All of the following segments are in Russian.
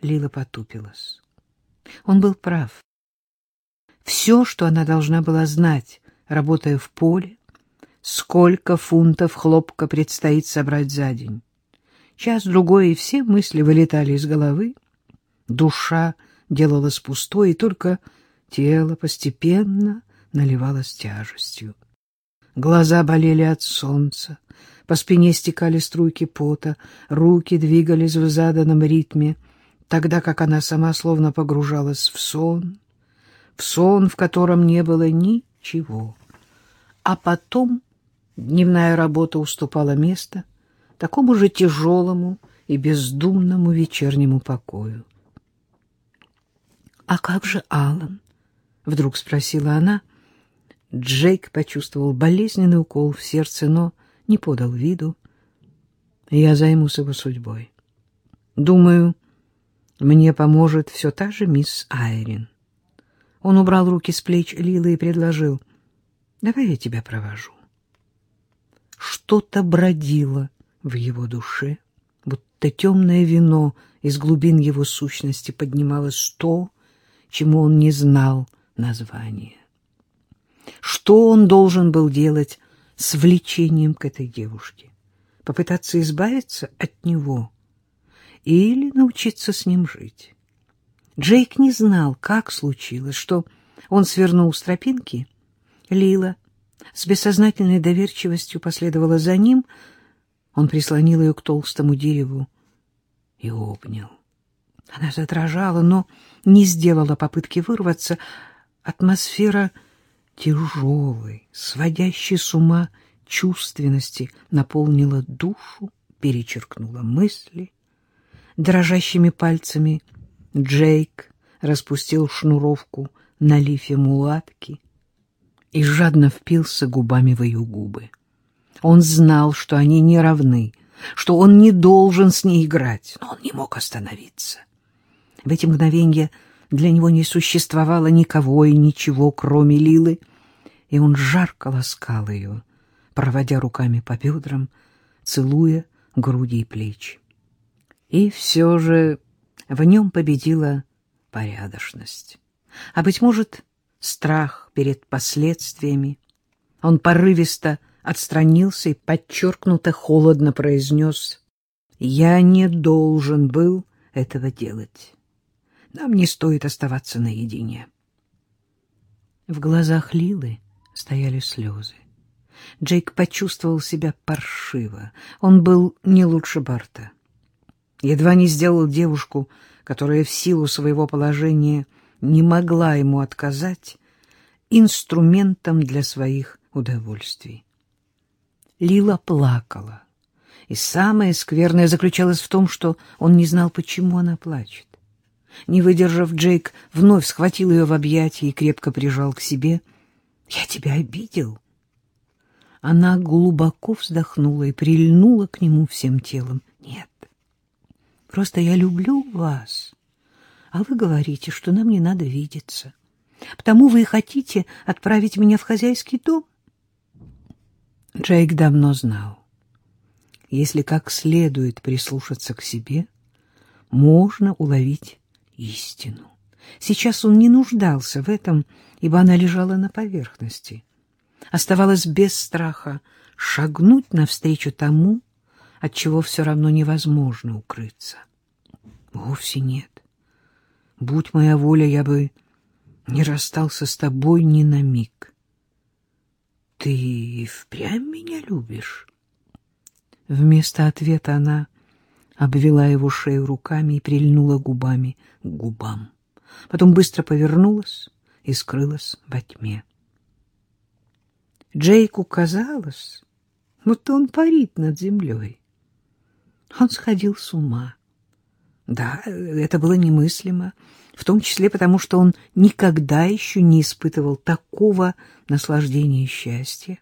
Лила потупилась. Он был прав. Все, что она должна была знать, работая в поле, сколько фунтов хлопка предстоит собрать за день. Час-другой, и все мысли вылетали из головы. Душа делалась пустой, и только тело постепенно наливалось тяжестью. Глаза болели от солнца, по спине стекали струйки пота, руки двигались в заданном ритме, тогда как она сама словно погружалась в сон, в сон, в котором не было ничего. А потом дневная работа уступала место такому же тяжелому и бездумному вечернему покою. «А как же Алан?» — вдруг спросила она. Джейк почувствовал болезненный укол в сердце, но не подал виду. «Я займусь его судьбой. Думаю, мне поможет все та же мисс Айрин». Он убрал руки с плеч Лилы и предложил. «Давай я тебя провожу». Что-то бродило в его душе, будто темное вино из глубин его сущности поднималось то, чему он не знал названия. Что он должен был делать с влечением к этой девушке? Попытаться избавиться от него или научиться с ним жить? Джейк не знал, как случилось, что он свернул с тропинки. Лила с бессознательной доверчивостью последовала за ним. Он прислонил ее к толстому дереву и обнял. Она задрожала, но не сделала попытки вырваться. Атмосфера тяжелой, сводящей с ума чувственности наполнила душу, перечеркнула мысли. Дрожащими пальцами Джейк распустил шнуровку на лифе мулатки и жадно впился губами в ее губы. Он знал, что они не равны, что он не должен с ней играть, но он не мог остановиться. В эти мгновения для него не существовало никого и ничего, кроме Лилы, и он жарко ласкал ее, проводя руками по бедрам, целуя груди и плечи. И все же в нем победила порядочность. А, быть может, страх перед последствиями. Он порывисто отстранился и подчеркнуто холодно произнес «Я не должен был этого делать». Нам не стоит оставаться наедине. В глазах Лилы стояли слезы. Джейк почувствовал себя паршиво. Он был не лучше Барта. Едва не сделал девушку, которая в силу своего положения не могла ему отказать, инструментом для своих удовольствий. Лила плакала, и самое скверное заключалось в том, что он не знал, почему она плачет. Не выдержав, Джейк вновь схватил ее в объятия и крепко прижал к себе. «Я тебя обидел?» Она глубоко вздохнула и прильнула к нему всем телом. «Нет, просто я люблю вас, а вы говорите, что нам не надо видеться. Потому вы и хотите отправить меня в хозяйский дом?» Джейк давно знал. Если как следует прислушаться к себе, можно уловить истину. Сейчас он не нуждался в этом, ибо она лежала на поверхности. Оставалось без страха шагнуть навстречу тому, от чего все равно невозможно укрыться. Вовсе нет. Будь моя воля, я бы не расстался с тобой ни на миг. Ты впрямь меня любишь? Вместо ответа она обвела его шею руками и прильнула губами к губам. Потом быстро повернулась и скрылась во тьме. Джейку казалось, будто он парит над землей. Он сходил с ума. Да, это было немыслимо, в том числе потому, что он никогда еще не испытывал такого наслаждения и счастья.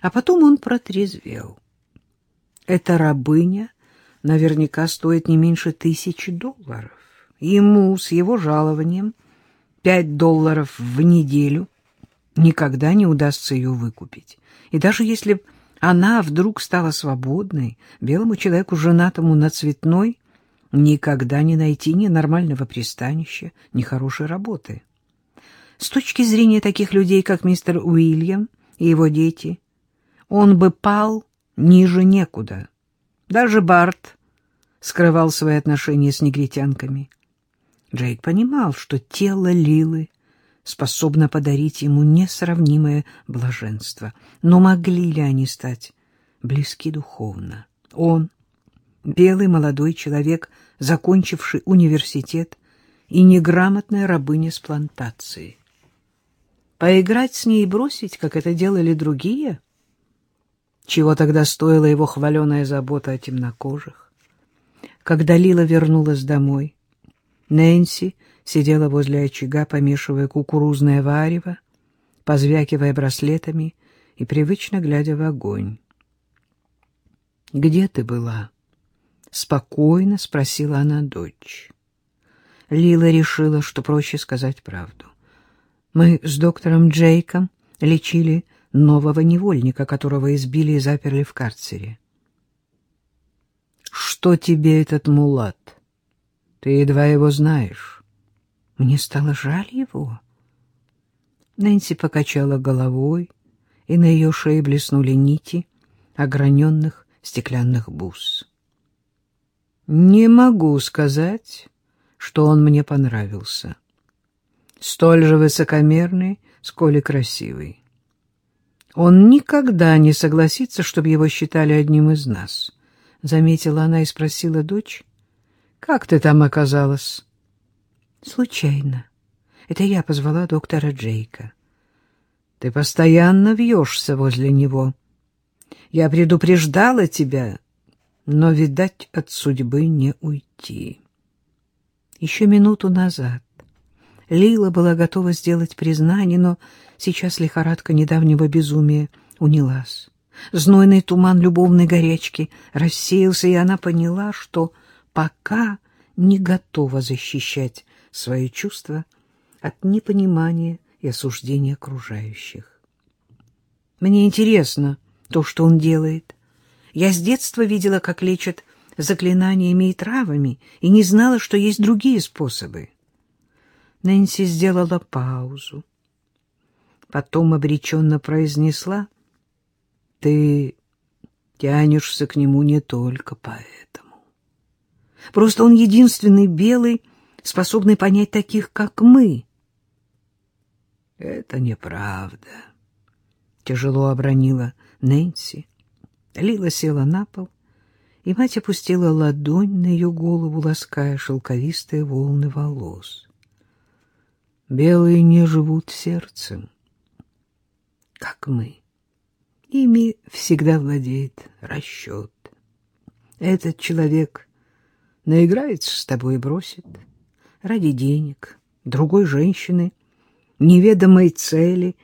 А потом он протрезвел. Эта рабыня наверняка стоит не меньше тысячи долларов. Ему с его жалованием пять долларов в неделю никогда не удастся ее выкупить. И даже если она вдруг стала свободной, белому человеку, женатому на цветной, никогда не найти ни нормального пристанища, ни хорошей работы. С точки зрения таких людей, как мистер Уильям и его дети, он бы пал ниже некуда. Даже Барт скрывал свои отношения с негритянками. Джейк понимал, что тело Лилы способно подарить ему несравнимое блаженство. Но могли ли они стать близки духовно? Он, белый молодой человек, закончивший университет, и неграмотная рабыня с плантации. Поиграть с ней и бросить, как это делали другие? Чего тогда стоила его хваленая забота о темнокожих? Когда Лила вернулась домой, Нэнси сидела возле очага, помешивая кукурузное варево, позвякивая браслетами и привычно глядя в огонь. — Где ты была? — спокойно спросила она дочь. Лила решила, что проще сказать правду. Мы с доктором Джейком лечили нового невольника, которого избили и заперли в карцере. — Что тебе этот мулат? Ты едва его знаешь. Мне стало жаль его. Нэнси покачала головой, и на ее шее блеснули нити ограненных стеклянных бус. Не могу сказать, что он мне понравился. Столь же высокомерный, сколь и красивый. Он никогда не согласится, чтобы его считали одним из нас, — заметила она и спросила дочь. Как ты там оказалась? Случайно. Это я позвала доктора Джейка. Ты постоянно вьешься возле него. Я предупреждала тебя, но, видать, от судьбы не уйти. Еще минуту назад Лила была готова сделать признание, но сейчас лихорадка недавнего безумия унялась. Знойный туман любовной горячки рассеялся, и она поняла, что пока не готова защищать свои чувства от непонимания и осуждения окружающих. Мне интересно то, что он делает. Я с детства видела, как лечат заклинаниями и травами, и не знала, что есть другие способы. Нэнси сделала паузу. Потом обреченно произнесла, «Ты тянешься к нему не только поэтому. Просто он единственный белый, способный понять таких, как мы. Это неправда. Тяжело обронила Нэнси. Лила села на пол, и мать опустила ладонь на ее голову, лаская шелковистые волны волос. Белые не живут сердцем, как мы. Ими всегда владеет расчет. Этот человек наиграется с тобой и бросит. Ради денег, другой женщины, неведомой цели,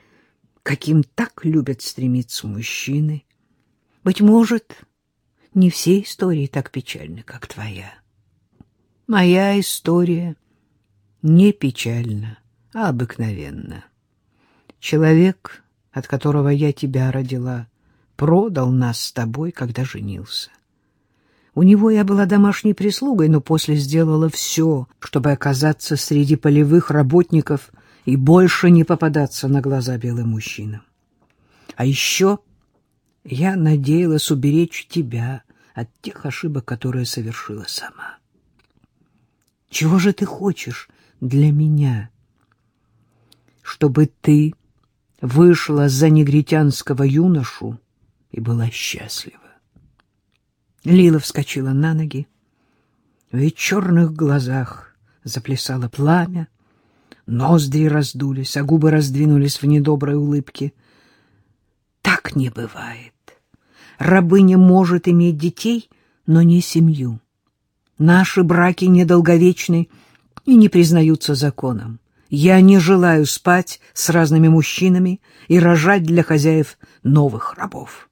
каким так любят стремиться мужчины. Быть может, не все истории так печальны, как твоя. Моя история не печальна, а обыкновенна. Человек, от которого я тебя родила, продал нас с тобой, когда женился. У него я была домашней прислугой, но после сделала все, чтобы оказаться среди полевых работников и больше не попадаться на глаза белым мужчинам. А еще я надеялась уберечь тебя от тех ошибок, которые совершила сама. Чего же ты хочешь для меня? Чтобы ты вышла за негритянского юношу и была счастлива. Лила вскочила на ноги. В ее черных глазах заплясало пламя, ноздри раздулись, а губы раздвинулись в недоброй улыбке. Так не бывает. Рабыня может иметь детей, но не семью. Наши браки недолговечны и не признаются законом. Я не желаю спать с разными мужчинами и рожать для хозяев новых рабов.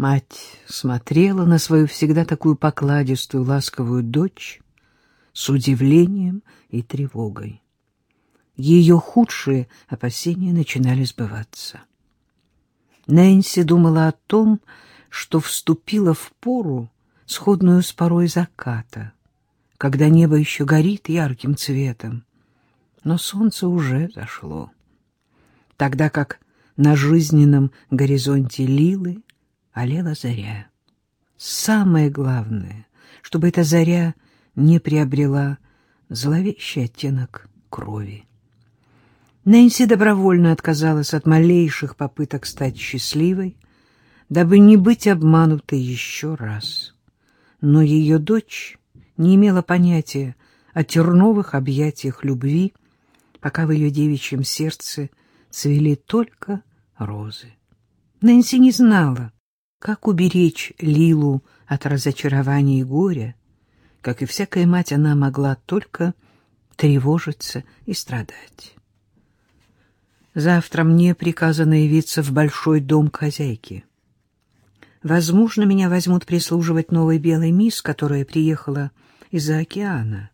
Мать смотрела на свою всегда такую покладистую, ласковую дочь с удивлением и тревогой. Ее худшие опасения начинали сбываться. Нэнси думала о том, что вступила в пору, сходную с порой заката, когда небо еще горит ярким цветом, но солнце уже зашло, тогда как на жизненном горизонте Лилы олела заря. Самое главное, чтобы эта заря не приобрела зловещий оттенок крови. Нэнси добровольно отказалась от малейших попыток стать счастливой, дабы не быть обманутой еще раз. Но ее дочь не имела понятия о терновых объятиях любви, пока в ее девичьем сердце цвели только розы. Нэнси не знала, как уберечь Лилу от разочарования и горя. Как и всякая мать, она могла только тревожиться и страдать. Завтра мне приказано явиться в большой дом к хозяйке. Возможно, меня возьмут прислуживать новой белой мисс, которая приехала из-за океана.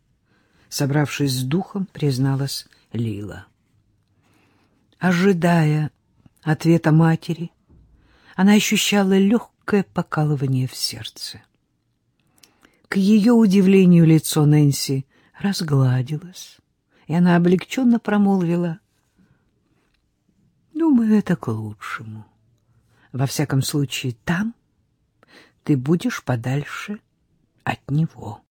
Собравшись с духом, призналась Лила. Ожидая ответа матери, она ощущала легкое покалывание в сердце. К ее удивлению лицо Нэнси разгладилось, и она облегченно промолвила — Думаю, это к лучшему. Во всяком случае, там ты будешь подальше от него.